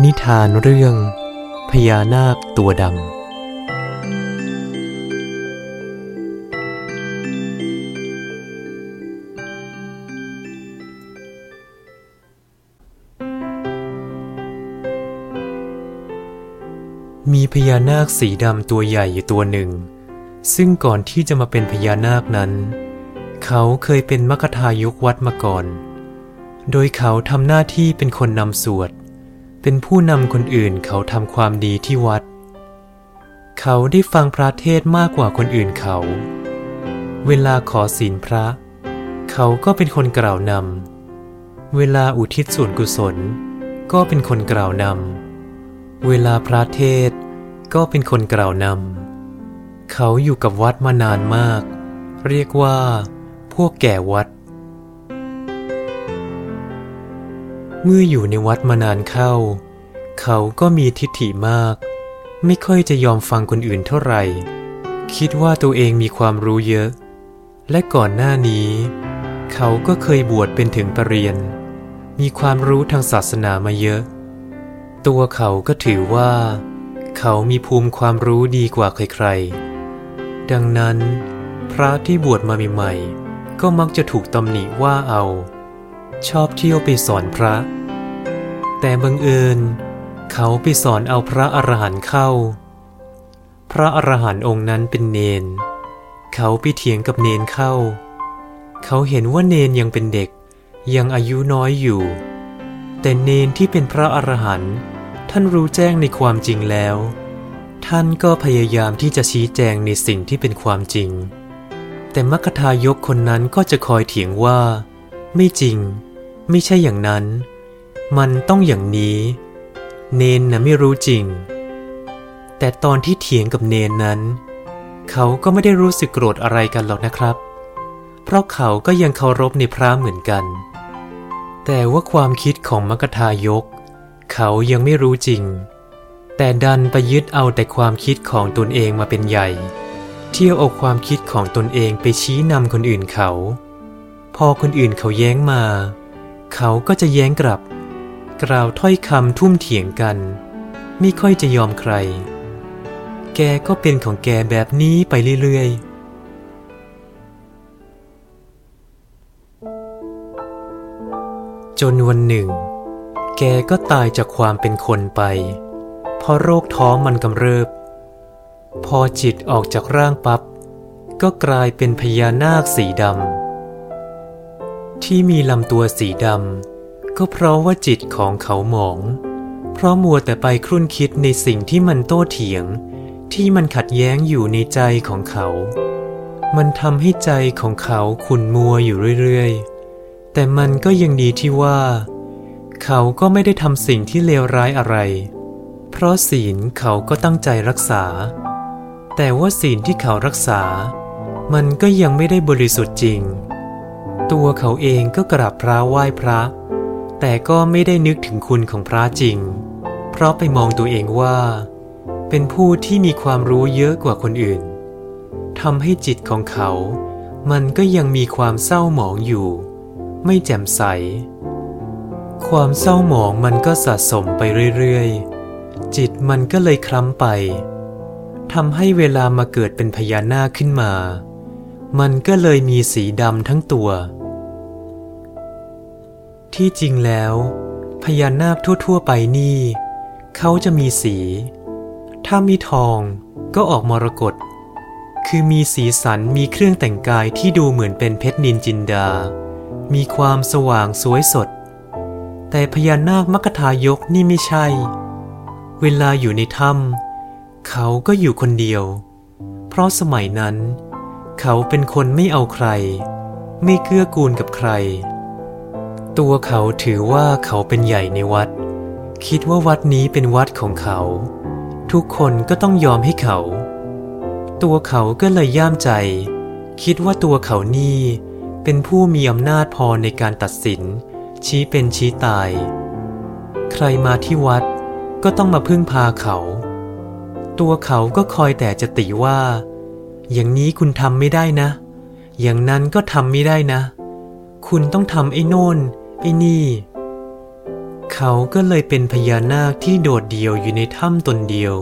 นิทานเรื่องพญานาคตัวดำ มีพญานาคสีดำตัวใหญ่อยู่ตัวหนึ่ง ซึ่งก่อนที่จะมาเป็นพญานาคนั้น เขาเคยเป็นมคทายกวัดมาก่อน โดยเขาทำหน้าที่เป็นคนนำสวด เป็นผู้นำคนอื่นเขาทำความดีที่วัด เขาได้ฟังพระเทศมากกว่าคนอื่นเขา เวลาขอศีลพระ เขาก็เป็นคนกล่าวนำ เวลาอุทิศส่วนกุศล ก็เป็นคนกล่าวนำ เวลาพระเทศก็เป็นคนกล่าวนำ เขาอยู่กับวัดมานานมาก เรียกว่า พวกแก่วัด เมื่ออยู่ในวัดมานานเข้า เขาก็มีทิฏฐิมาก ไม่ค่อยจะยอมฟังคนอื่นเท่าไหร่ คิดว่าตัวเองมีความรู้เยอะ และก่อนหน้านี้ เขาก็เคยบวชเป็นถึงปรริญญามีความรู้ทางศาสนามาเยอะ ตัวเขาก็ถือว่า เขามีภูมิความรู้ดีกว่าใครๆ ดังนั้น พระที่บวชมาใหม่ๆ ก็มักจะถูกตำหนิว่าเอา ชอบเที่ยวไปสอนพระ แต่บังเอิญ เขาไปสอนเอาพระอรหันต์เข้า พระอรหันต์องค์นั้นเป็นเนน เขาไปเถียงกับเนนเข้า เขาเห็นว่าเนนยังเป็นเด็กยังอายุน้อยอยู่ แต่เนนที่เป็นพระอรหันต์ท่านรู้แจ้งในความจริงแล้ว ท่านก็พยายามที่จะชี้แจงในสิ่งที่เป็นความจริง แต่มัคคทายกคนนั้นก็จะคอยเถียงว่า ไม่จริง ไม่ใช่อย่างนั้น มันต้องอย่างนี้ เนนนะไม่รู้จริง แต่ตอนที่เถียงกับเนนนั้น เขาก็ไม่ได้รู้สึกโกรธอะไรกันหรอกนะครับ เพราะเขาก็ยังเคารพในพระเหมือนกัน แต่ว่าความคิดของมกทายก เขายังไม่รู้จริง แต่ดันไปยึดเอาแต่ความคิดของตนเองมาเป็นใหญ่ เที่ยวเอาความคิดของตนเองไปชี้นำคนอื่นเขา พอคนอื่นเขาแย้งมา เขาก็จะแย้งกลับ กล่าวถ้อยคำทุ่มเถียงกัน ไม่ค่อยจะยอมใคร แกก็เป็นของแกแบบนี้ไปเรื่อยๆจนวันหนึ่ง แกก็ตายจากความเป็นคนไป เพราะโรคท้องมันกำเริบ พอจิตออกจากร่างปับ๊บก็กลายเป็นพญานาคสีดำ ที่มีลำตัวสีดำก็เพราะว่าจิตของเขาหมอง เพราะมัวแต่ไปครุ่นคิดในสิ่งที่มันโต้เถียง ที่มันขัดแย้งอยู่ในใจของเขา มันทำให้ใจของเขาขุ่นมัวอยู่เรื่อยๆ แต่มันก็ยังดีที่ว่า เขาก็ไม่ได้ทำสิ่งที่เลวร้ายอะไร เพราะศีลเขาก็ตั้งใจรักษา แต่ว่าศีลที่เขารักษา มันก็ยังไม่ได้บริสุทธิ์จริง ตัวเขาเองก็กราบพระไหว้พระ แต่ก็ไม่ได้นึกถึงคุณของพระจริง เพราะไปมองตัวเองว่า เป็นผู้ที่มีความรู้เยอะกว่าคนอื่นทำให้จิตของเขา มันก็ยังมีความเศร้าหมองอยู่ ไม่แจ่มใส ความเศร้าหมองมันก็สะสมไปเรื่อยๆ จิตมันก็เลยคล้ำไปทำให้เวลามาเกิดเป็นพญานาคขึ้นมา มันก็เลยมีสีดำทั้งตัว ที่จริงแล้ว พญานาคทั่ว ๆ ไปนี่ เขาจะมีสี ถ้ามีทองก็ออกมรกตคือมีสีสันมีเครื่องแต่งกายที่ดูเหมือนเป็นเพชรนินจินดา มีความสว่างสวยสด แต่พญานาคมกทายกนี่ไม่ใช่ เวลาอยู่ในถ้ำเขาก็อยู่คนเดียว เพราะสมัยนั้น เขาเป็นคนไม่เอาใคร ไม่เกื้อกูลกับใคร ตัวเขาถือว่าเขาเป็นใหญ่ในวัด คิดว่าวัดนี้เป็นวัดของเขา ทุกคนก็ต้องยอมให้เขา ตัวเขาก็เลยย่ามใจ คิดว่าตัวเขานี่เป็นผู้มีอำนาจพอในการตัดสิน ชี้เป็นชี้ตาย ใครมาที่วัดก็ต้องมาพึ่งพาเขา ตัวเขาก็คอยแต่จะติว่า อย่างนี้คุณทำไม่ได้นะ อย่างนั้นก็ทำไม่ได้นะ คุณต้องทำไอ้โน่นไอ้นี่ เขาก็เลยเป็นพญานาคที่โดดเดี่ยวอยู่ในถ้ำตนเดียว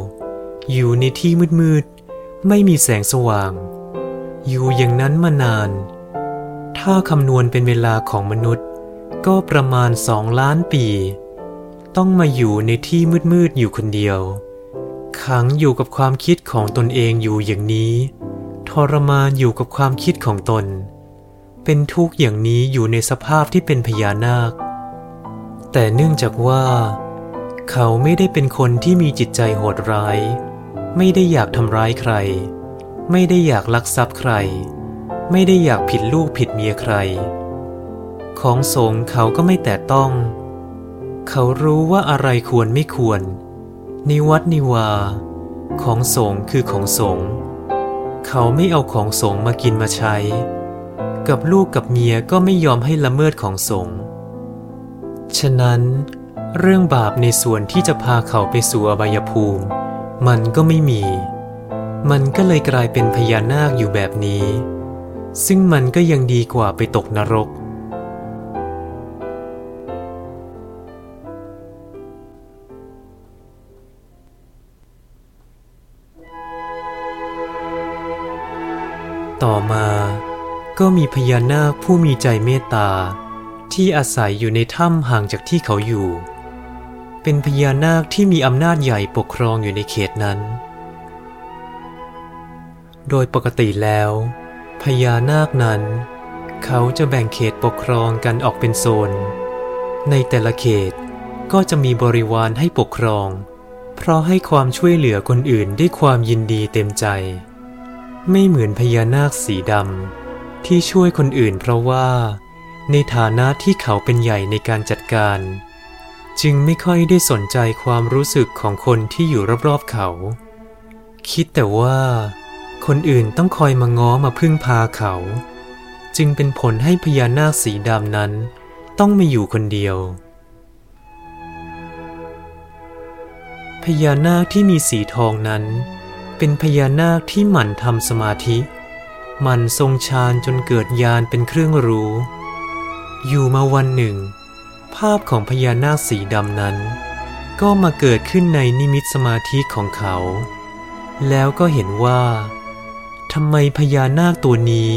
อยู่ในที่มืดๆ ไม่มีแสงสว่าง อยู่อย่างนั้นมานาน ถ้าคำนวณเป็นเวลาของมนุษย์ ก็ประมาณสองล้านปี ต้องมาอยู่ในที่มืดๆ อยู่คนเดียวขังอยู่กับความคิดของตนเองอยู่อย่างนี้ ทรมานอยู่กับความคิดของตน เป็นทุกข์อย่างนี้อยู่ในสภาพที่เป็นพญานาค แต่เนื่องจากว่า เขาไม่ได้เป็นคนที่มีจิตใจโหดร้าย ไม่ได้อยากทำร้ายใคร ไม่ได้อยากลักทรัพย์ใคร ไม่ได้อยากผิดลูกผิดเมียใคร ของสงเขาก็ไม่แตะต้อง เขารู้ว่าอะไรควรไม่ควร นิวัดนิวา ของสงคือของสงฆ์ เขาไม่เอาของสงมากินมาใช้ กับลูกกับเมียก็ไม่ยอมให้ละเมิดของสงฉะนั้น เรื่องบาปในส่วนที่จะพาเขาไปสู่อบายภูมิ มันก็ไม่มี มันก็เลยกลายเป็นพญานาคอยู่แบบนี้ ซึ่งมันก็ยังดีกว่าไปตกนรก ต่อมาก็มีพญานาคผู้มีใจเมตตา ที่อาศัยอยู่ในถ้ำห่างจากที่เขาอยู่ เป็นพญานาคที่มีอำนาจใหญ่ปกครองอยู่ในเขตนั้น โดยปกติแล้ว พญานาคนั้น เขาจะแบ่งเขตปกครองกันออกเป็นโซน ในแต่ละเขตก็จะมีบริวารให้ปกครอง เพราะให้ความช่วยเหลือคนอื่นด้วยความยินดีเต็มใจ ไม่เหมือนพญานาคสีดำที่ช่วยคนอื่นเพราะว่า ในฐานะที่เขาเป็นใหญ่ในการจัดการ จึงไม่ค่อยได้สนใจความรู้สึกของคนที่อยู่รอบๆเขา คิดแต่ว่า คนอื่นต้องคอยมาง้อมาพึ่งพาเขา จึงเป็นผลให้พญานาคสีดำนั้น ต้องมาอยู่คนเดียวพญานาคที่มีสีทองนั้น เป็นพญานาคที่หมั่นทำสมาธิ หมั่นทรงฌานจนเกิดญาณเป็นเครื่องรู้ อยู่มาวันหนึ่ง ภาพของพญานาคสีดำนั้น ก็มาเกิดขึ้นในนิมิตสมาธิของเขา แล้วก็เห็นว่าทำไมพญานาคตัวนี้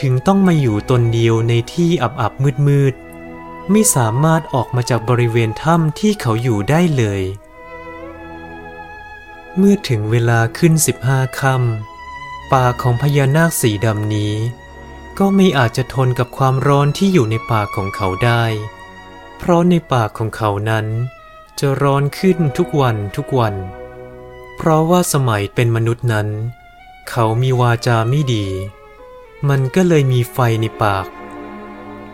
ถึงต้องมาอยู่ตนเดียวในที่อับอับมืดมืดไม่สามารถออกมาจากบริเวณถ้ำที่เขาอยู่ได้เลย เมื่อถึงเวลาขึ้นสิบห้าค่ำปากของพญานาคสีดำนี้ ก็ไม่อาจจะทนกับความร้อนที่อยู่ในปากของเขาได้ เพราะในปากของเขานั้น จะร้อนขึ้นทุกวันทุกวัน เพราะว่าสมัยเป็นมนุษย์นั้น เขามีวาจาไม่ดี มันก็เลยมีไฟในปาก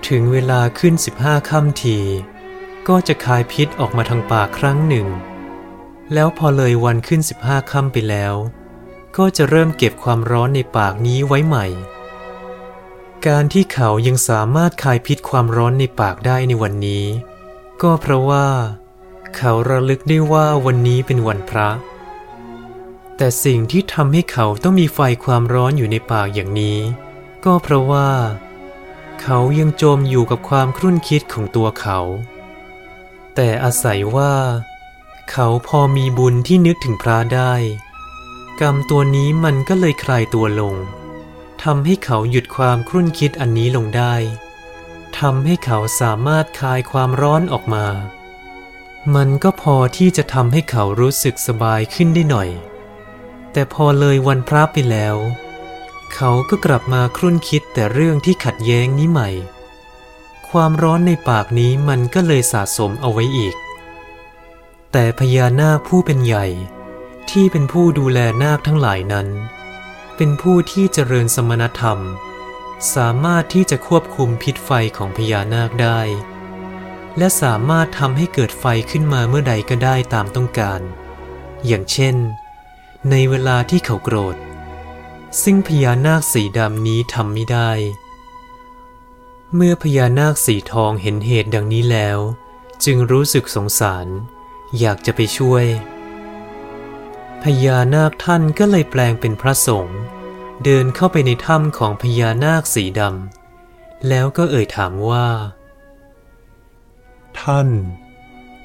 ถึงเวลาขึ้นสิบห้าค่ำที ก็จะคายพิษออกมาทางปากครั้งหนึ่ง แล้วพอเลยวันขึ้นสิบห้าค่ำไปแล้ว ก็จะเริ่มเก็บความร้อนในปากนี้ไว้ใหม่ การที่เขายังสามารถคายพิษความร้อนในปากได้ในวันนี้ ก็เพราะว่า เขาระลึกได้ว่าวันนี้เป็นวันพระ แต่สิ่งที่ทำให้เขาต้องมีไฟความร้อนอยู่ในปากอย่างนี้ ก็เพราะว่า เขายังจมอยู่กับความครุ่นคิดของตัวเขา แต่อาศัยว่า เขาพอมีบุญที่นึกถึงพระได้ กรรมตัวนี้มันก็เลยคลายตัวลงทำให้เขาหยุดความครุ่นคิดอันนี้ลงได้ทำให้เขาสามารถคลายความร้อนออกมา มันก็พอที่จะทำให้เขารู้สึกสบายขึ้นได้หน่อย แต่พอเลยวันพระไปแล้ว เขาก็กลับมาครุ่นคิดแต่เรื่องที่ขัดแย้งนี้ใหม่ ความร้อนในปากนี้มันก็เลยสะสมเอาไว้อีก แต่พญานาคผู้เป็นใหญ่ ที่เป็นผู้ดูแลนาคทั้งหลายนั้น เป็นผู้ที่เจริญสมณธรรม สามารถที่จะควบคุมพิษไฟของพญานาคได้ และสามารถทำให้เกิดไฟขึ้นมาเมื่อใดก็ได้ตามต้องการ อย่างเช่น ในเวลาที่เขาโกรธ ซึ่งพญานาคสีดำนี้ทำไม่ได้ เมื่อพญานาคสีทองเห็นเหตุดังนี้แล้ว จึงรู้สึกสงสาร อยากจะไปช่วย พญานาคท่านก็เลยแปลงเป็นพระสงฆ์เดินเข้าไปในถ้ำของพญานาคสีดำแล้วก็เอ่ยถามว่า ท่าน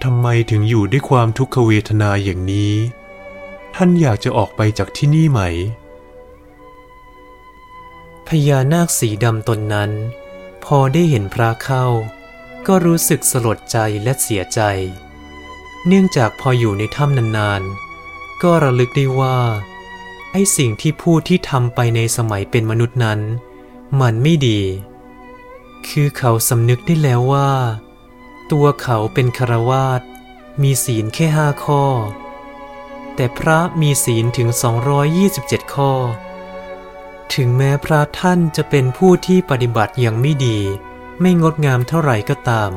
ทำไมถึงอยู่ด้วยความทุกขเวทนาอย่างนี้ ท่านอยากจะออกไปจากที่นี่ไหม พญานาคสีดำตนนั้น พอได้เห็นพระเข้า ก็รู้สึกสลดใจและเสียใจ เนื่องจากพออยู่ในถ้ำนานๆ ก็ระลึกได้ว่า ไอ้สิ่งที่พูดที่ทำไปในสมัยเป็นมนุษย์นั้น มันไม่ดี คือเขาสำนึกได้แล้วว่า ตัวเขาเป็นคารวาสมีศีลแค่ห้าข้อ แต่พระมีศีลถึง 227 ข้อ ถึงแม้พระท่านจะเป็นผู้ที่ปฏิบัติอย่างไม่ดี ไม่งดงามเท่าไหร่ก็ตาม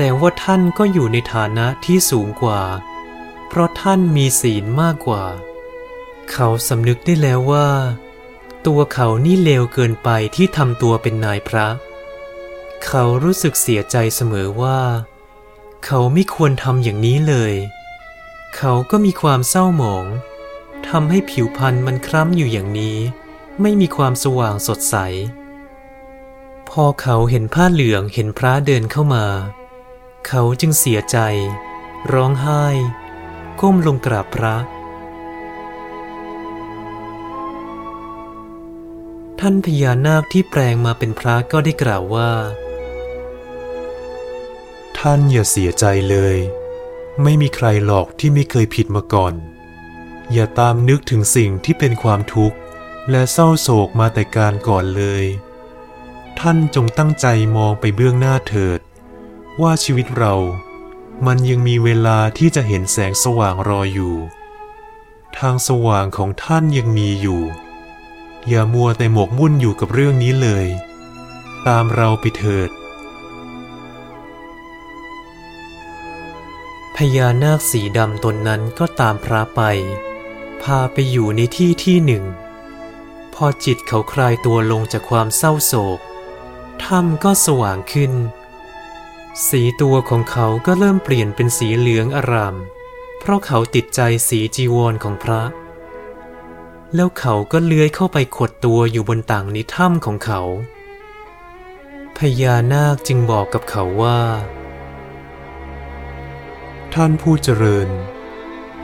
แต่ว่าท่านก็อยู่ในฐานะที่สูงกว่า เพราะท่านมีศีลมากกว่า เขาสำนึกได้แล้วว่า ตัวเขานี่เลวเกินไปที่ทำตัวเป็นนายพระ เขารู้สึกเสียใจเสมอว่า เขาไม่ควรทำอย่างนี้เลย เขาก็มีความเศร้าหมองทำให้ผิวพรรณมันคล้ำอยู่อย่างนี้ ไม่มีความสว่างสดใส พอเขาเห็นผ้าเหลืองเห็นพระเดินเข้ามา เขาจึงเสียใจ ร้องไห้ ก้มลงกราบพระ ท่านพญานาคที่แปลงมาเป็นพระก็ได้กล่าวว่า ท่านอย่าเสียใจเลย ไม่มีใครหรอกที่ไม่เคยผิดมาก่อน อย่าตามนึกถึงสิ่งที่เป็นความทุกข์ และเศร้าโศกมาแต่การก่อนเลย ท่านจงตั้งใจมองไปเบื้องหน้าเถิด ว่าชีวิตเรา มันยังมีเวลาที่จะเห็นแสงสว่างรออยู่ ทางสว่างของท่านยังมีอยู่ อย่ามัวแต่หมกมุ่นอยู่กับเรื่องนี้เลย ตามเราไปเถิด พญานาคสีดำตนนั้นก็ตามพระไป พาไปอยู่ในที่ที่หนึ่ง พอจิตเขาคลายตัวลงจากความเศร้าโศกถ้ำก็สว่างขึ้น สีตัวของเขาก็เริ่มเปลี่ยนเป็นสีเหลืองอาราม เพราะเขาติดใจสีจีวรของพระ แล้วเขาก็เลื้อยเข้าไปขดตัวอยู่บนต่างในถ้ำของเขา พญานาคจึงบอกกับเขาว่า ท่านผู้เจริญ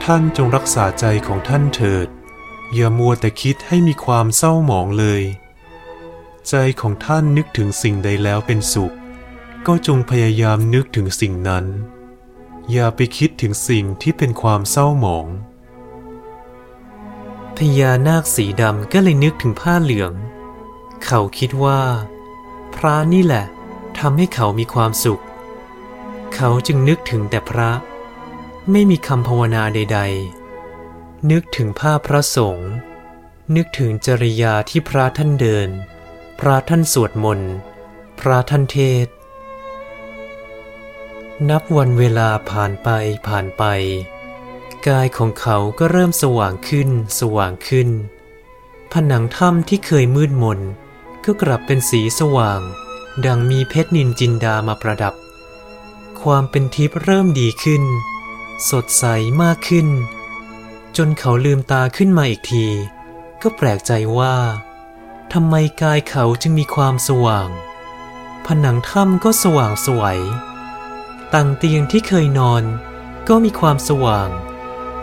ท่านจงรักษาใจของท่านเถิด อย่ามัวแต่คิดให้มีความเศร้าหมองเลย ใจของท่านนึกถึงสิ่งใดแล้วเป็นสุข ก็จงพยายามนึกถึงสิ่งนั้น อย่าไปคิดถึงสิ่งที่เป็นความเศร้าหมอง พญานาคสีดำก็เลยนึกถึงผ้าเหลือง เขาคิดว่า พระนี่แหละทำให้เขามีความสุข เขาจึงนึกถึงแต่พระ ไม่มีคำภาวนาใด ๆ นึกถึงภาพระสงฆ์นึกถึงจริยาที่พระท่านเดิน พระท่านสวดมนต์ พระท่านเทศ นับวันเวลาผ่านไปผ่านไป กายของเขาก็เริ่มสว่างขึ้นสว่างขึ้น ผนังถ้ำที่เคยมืดมน ก็กลับเป็นสีสว่าง ดังมีเพชรนินจินดามาประดับ ความเป็นทิพย์เริ่มดีขึ้น สดใสมากขึ้น จนเขาลืมตาขึ้นมาอีกที ก็แปลกใจว่าทำไมกายเขาจึงมีความสว่าง ผนังถ้ำก็สว่างสวย ต่างเตียงที่เคยนอน ก็มีความสว่าง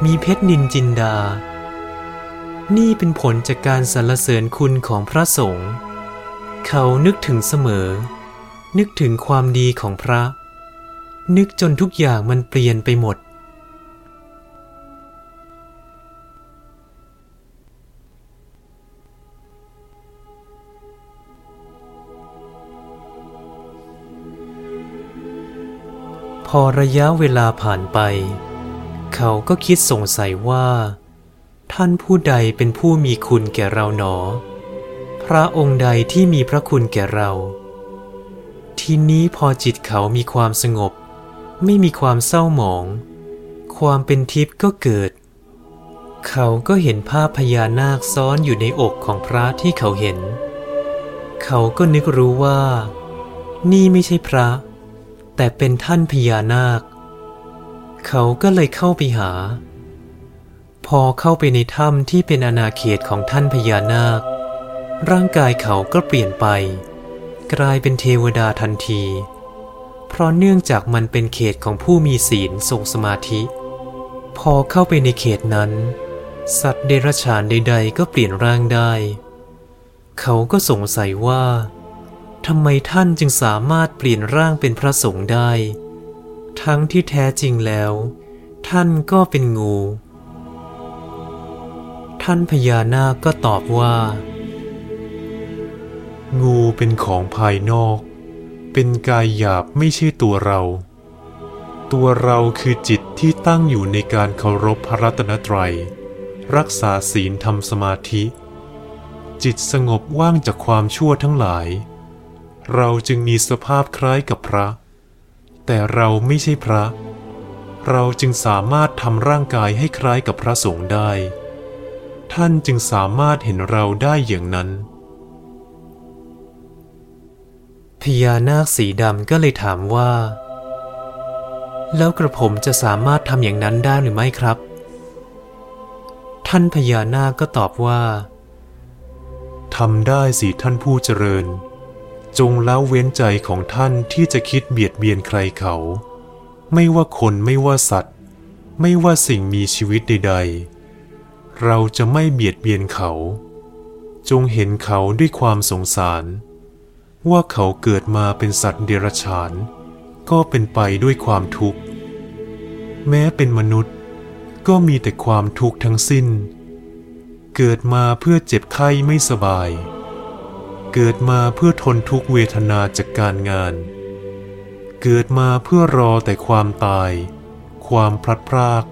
มีเพชรนินจินดา นี่เป็นผลจากการสรรเสริญคุณของพระสงฆ์เขานึกถึงเสมอ นึกถึงความดีของพระ นึกจนทุกอย่างมันเปลี่ยนไปหมด พอระยะเวลาผ่านไป เขาก็คิดสงสัยว่า ท่านผู้ใดเป็นผู้มีคุณแก่เราหนอ พระองค์ใดที่มีพระคุณแก่เรา ทีนี้พอจิตเขามีความสงบ ไม่มีความเศร้าหมอง ความเป็นทิพย์ก็เกิด เขาก็เห็นภาพพญานาคซ้อนอยู่ในอกของพระที่เขาเห็น เขาก็นึกรู้ว่า นี่ไม่ใช่พระ แต่เป็นท่านพญานาค เขาก็เลยเข้าไปหา พอเข้าไปในถ้ำที่เป็นอาณาเขตของท่านพญานาค ร่างกายเขาก็เปลี่ยนไป กลายเป็นเทวดาทันที เพราะเนื่องจากมันเป็นเขตของผู้มีศีลทรงสมาธิ พอเข้าไปในเขตนั้น สัตว์เดรัจฉานใด ๆ ก็เปลี่ยนร่างได้ เขาก็สงสัยว่า ทำไมท่านจึงสามารถเปลี่ยนร่างเป็นพระสงฆ์ได้ ทั้งที่แท้จริงแล้ว ท่านก็เป็นงู ท่านพญานาคก็ตอบว่า งูเป็นของภายนอก เป็นกายหยาบไม่ใช่ตัวเรา ตัวเราคือจิตที่ตั้งอยู่ในการเคารพพระรัตนตรัย รักษาศีลทำสมาธิ จิตสงบว่างจากความชั่วทั้งหลาย เราจึงมีสภาพคล้ายกับพระ แต่เราไม่ใช่พระ เราจึงสามารถทำร่างกายให้คล้ายกับพระสงฆ์ได้ ท่านจึงสามารถเห็นเราได้อย่างนั้น พญานาคสีดำก็เลยถามว่า แล้วกระผมจะสามารถทำอย่างนั้นได้หรือไม่ครับ ท่านพญานาคก็ตอบว่าทำได้สิท่านผู้เจริญ จงละเว้นใจของท่านที่จะคิดเบียดเบียนใครเขา ไม่ว่าคนไม่ว่าสัตว์ ไม่ว่าสิ่งมีชีวิตใด ๆ เราจะไม่เบียดเบียนเขา จงเห็นเขาด้วยความสงสาร ว่าเขาเกิดมาเป็นสัตว์เดรัจฉาน ก็เป็นไปด้วยความทุกข์ แม้เป็นมนุษย์ก็มีแต่ความทุกข์ทั้งสิ้น เกิดมาเพื่อเจ็บไข้ไม่สบาย เกิดมาเพื่อทนทุกเวทนาจากการงาน เกิดมาเพื่อรอแต่ความตาย ความพลัดพราก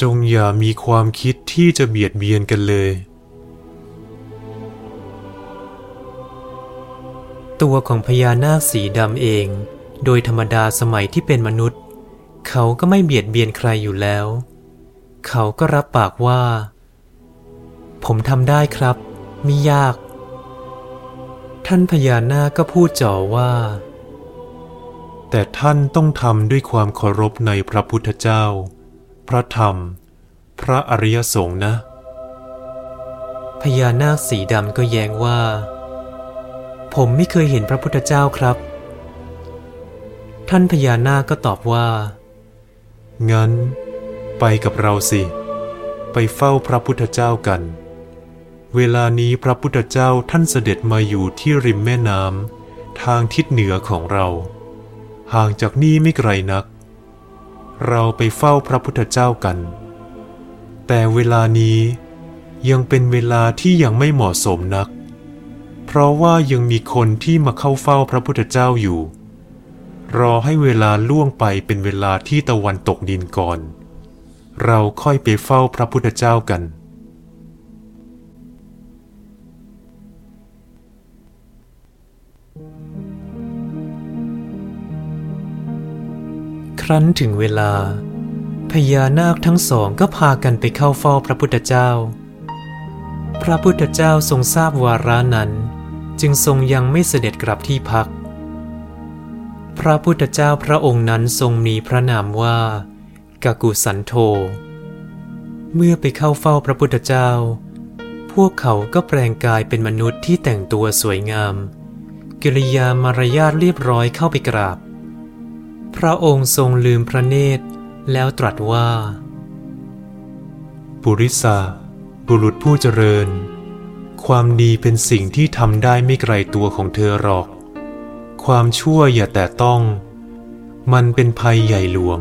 จงอย่ามีความคิดที่จะเบียดเบียนกันเลย ตัวของพญานาคสีดำเอง โดยธรรมดาสมัยที่เป็นมนุษย์ เขาก็ไม่เบียดเบียนใครอยู่แล้ว เขาก็รับปากว่า ผมทำได้ครับ ไม่ยาก ท่านพญานาคก็พูดจ่อว่า แต่ท่านต้องทำด้วยความเคารพในพระพุทธเจ้า พระธรรม พระอริยสงฆ์นะ พญานาคสีดำก็แย้งว่า ผมไม่เคยเห็นพระพุทธเจ้าครับ ท่านพญานาคก็ตอบว่า งั้น ไปกับเราสิ ไปเฝ้าพระพุทธเจ้ากัน เวลานี้พระพุทธเจ้าท่านเสด็จมาอยู่ที่ริมแม่น้ำทางทิศเหนือของเรา ห่างจากนี่ไม่ไกลนัก เราไปเฝ้าพระพุทธเจ้ากัน แต่เวลานี้ยังเป็นเวลาที่ยังไม่เหมาะสมนัก เพราะว่ายังมีคนที่มาเข้าเฝ้าพระพุทธเจ้าอยู่ รอให้เวลาล่วงไปเป็นเวลาที่ตะวันตกดินก่อน เราค่อยไปเฝ้าพระพุทธเจ้ากัน รั้นถึงเวลา พญานาคทั้งสองก็พากันไปเข้าเฝ้าพระพุทธเจ้า พระพุทธเจ้าทรงทราบวาระนั้น จึงทรงยังไม่เสด็จกลับที่พัก พระพุทธเจ้าพระองค์นั้นทรงมีพระนามว่ากากุสันโธ เมื่อไปเข้าเฝ้าพระพุทธเจ้า พวกเขาก็แปลงกายเป็นมนุษย์ที่แต่งตัวสวยงาม กิริยามารยาทเรียบร้อยเข้าไปกราบ พระองค์ทรงลืมพระเนตร แล้วตรัสว่า ปุริสาบุรุษผู้เจริญ ความดีเป็นสิ่งที่ทำได้ไม่ไกลตัวของเธอหรอก ความชั่วอย่าแต่ต้อง มันเป็นภัยใหญ่หลวง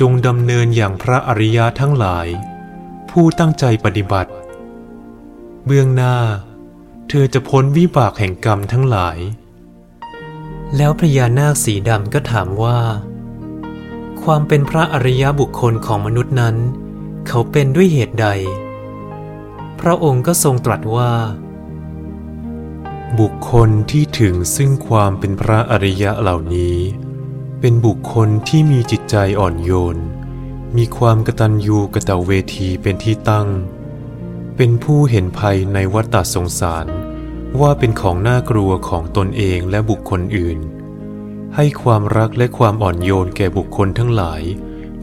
จงดำเนินอย่างพระอริยะทั้งหลาย ผู้ตั้งใจปฏิบัติ เบื้องหน้า เธอจะพ้นวิบากแห่งกรรมทั้งหลาย แล้วพญานาคสีดำก็ถามว่า ความเป็นพระอริยบุคคลของมนุษย์นั้น เขาเป็นด้วยเหตุใด พระองค์ก็ทรงตรัสว่า บุคคลที่ถึงซึ่งความเป็นพระอริยะเหล่านี้ เป็นบุคคลที่มีจิตใจอ่อนโยน มีความกตัญญูกะตเวทีเป็นที่ตั้ง เป็นผู้เห็นภัยในวัฏฏสงสาร ว่าเป็นของน่ากลัวของตนเองและบุคคลอื่น ให้ความรักและความอ่อนโยนแก่บุคคลทั้งหลาย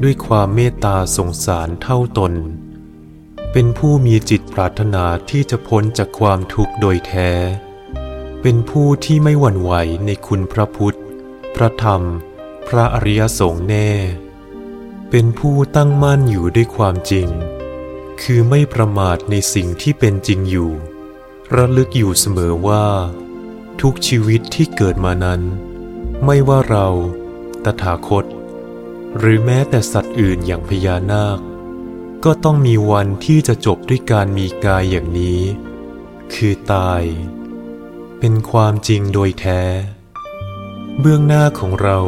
ด้วยความเมตตาสงสารเท่าตน เป็นผู้มีจิตปรารถนาที่จะพ้นจากความทุกข์โดยแท้ เป็นผู้ที่ไม่หวั่นไหวในคุณพระพุทธ พระธรรม พระอริยสงฆ์แน่ เป็นผู้ตั้งมั่นอยู่ด้วยความจริง คือไม่ประมาทในสิ่งที่เป็นจริงอยู่ ระลึกอยู่เสมอว่า ทุกชีวิตที่เกิดมานั้น ไม่ว่าเรา ตถาคต หรือแม้แต่สัตว์อื่นอย่างพญานาค ก็ต้องมีวันที่จะจบด้วยการมีกายอย่างนี้ คือตาย เป็นความจริงโดยแท้ เบื้องหน้าของเรา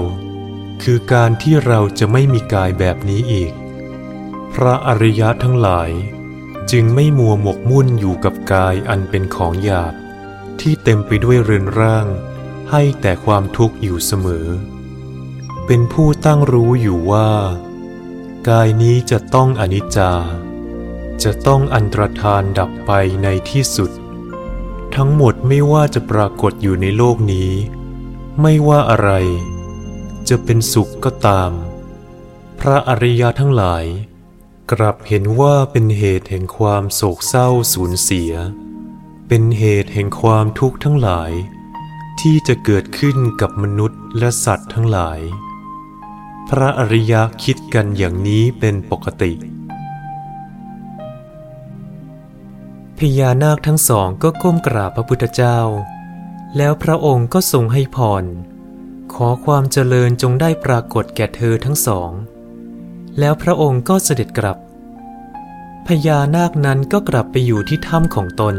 คือการที่เราจะไม่มีกายแบบนี้อีก พระอริยะทั้งหลาย จึงไม่มัวหมกมุ่นอยู่กับกายอันเป็นของหยาบ ที่เต็มไปด้วยเรือนร่าง ให้แต่ความทุกข์อยู่เสมอ เป็นผู้ตั้งรู้อยู่ว่า กายนี้จะต้องอนิจจา จะต้องอันตรธานดับไปในที่สุด ทั้งหมดไม่ว่าจะปรากฏอยู่ในโลกนี้ ไม่ว่าอะไร จะเป็นสุขก็ตาม พระอริยทั้งหลาย กลับเห็นว่าเป็นเหตุแห่งความโศกเศร้าสูญเสีย เป็นเหตุแห่งความทุกข์ทั้งหลาย ที่จะเกิดขึ้นกับมนุษย์และสัตว์ทั้งหลาย พระอริยะคิดกันอย่างนี้เป็นปกติ พญานาคทั้งสองก็ก้มกราบพระพุทธเจ้า แล้วพระองค์ก็ทรงให้พรขอความเจริญจงได้ปรากฏแก่เธอทั้งสอง แล้วพระองค์ก็เสด็จกลับ พญานาคนั้นก็กลับไปอยู่ที่ถ้ำของตน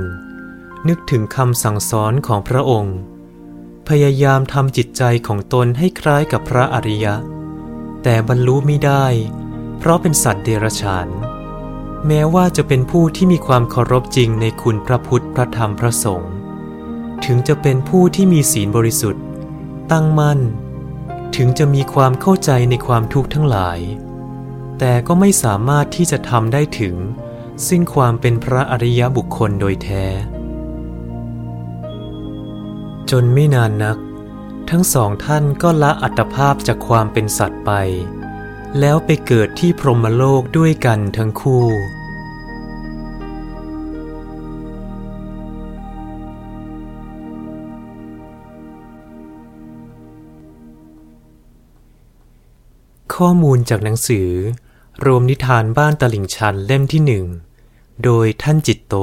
นึกถึงคำสั่งสอนของพระองค์ พยายามทำจิตใจของตนให้คล้ายกับพระอริยะ แต่บรรลุไม่ได้ เพราะเป็นสัตว์เดรัจฉาน แม้ว่าจะเป็นผู้ที่มีความเคารพจริงในคุณพระพุทธพระธรรมพระสงฆ์ถึงจะเป็นผู้ที่มีศีลบริสุทธิ์ ตั้งมั่น ถึงจะมีความเข้าใจในความทุกข์ทั้งหลาย แต่ก็ไม่สามารถที่จะทำได้ถึง ซึ่งความเป็นพระอริยบุคคลโดยแท้ จนไม่นานนัก ทั้งสองท่านก็ละอัตภาพจากความเป็นสัตว์ไป แล้วไปเกิดที่พรหมโลกด้วยกันทั้งคู่ข้อมูลจากหนังสือ รวมนิทานบ้านตลิ่งชันเล่มที่หนึ่ง โดยท่านจิตโต